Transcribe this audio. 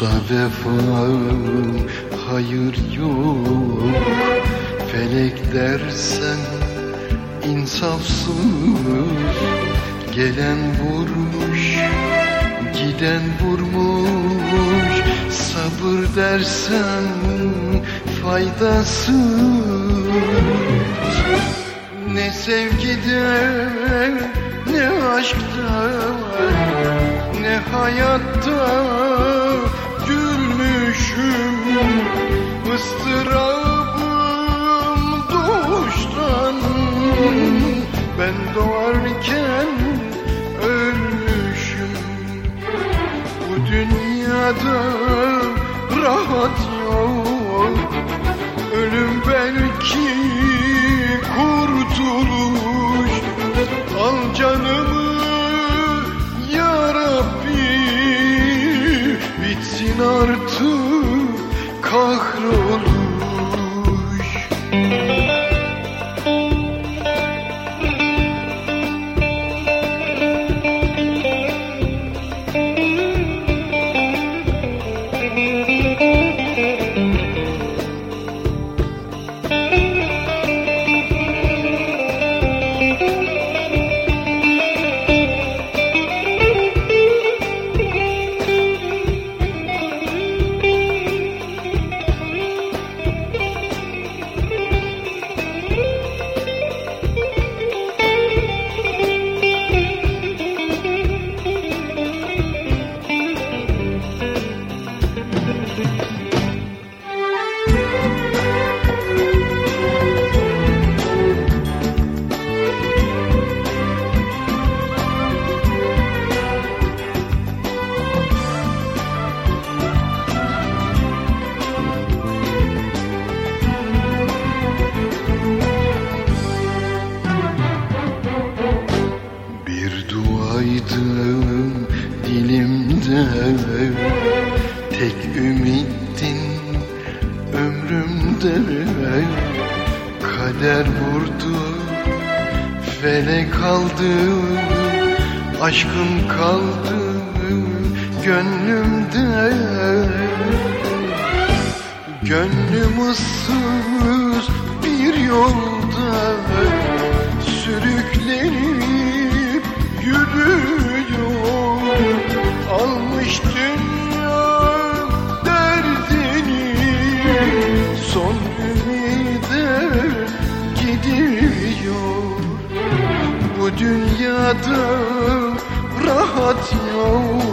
Dosta vefa hayır yok. Felek dersen insafsız. Gelen vurmuş giden vurmuş. Sabır dersen faydasız. Ne sevgide ne aşkta ne hayatta gülmüşüm ıstırabım doğuştan. Ben doğarken ölmüşüm. Bu dünyada rahat yok. Ölüm belki artık kahroluş Duaydı dilimde Tek ümittin ömrümde. Kader vurdu felek aldı Aşkın kaldı gönlümde. Gönlüm ıssız bir yolda yürüyor Almış derdini. Son ümide gidiyor. Bu dünyada rahat yok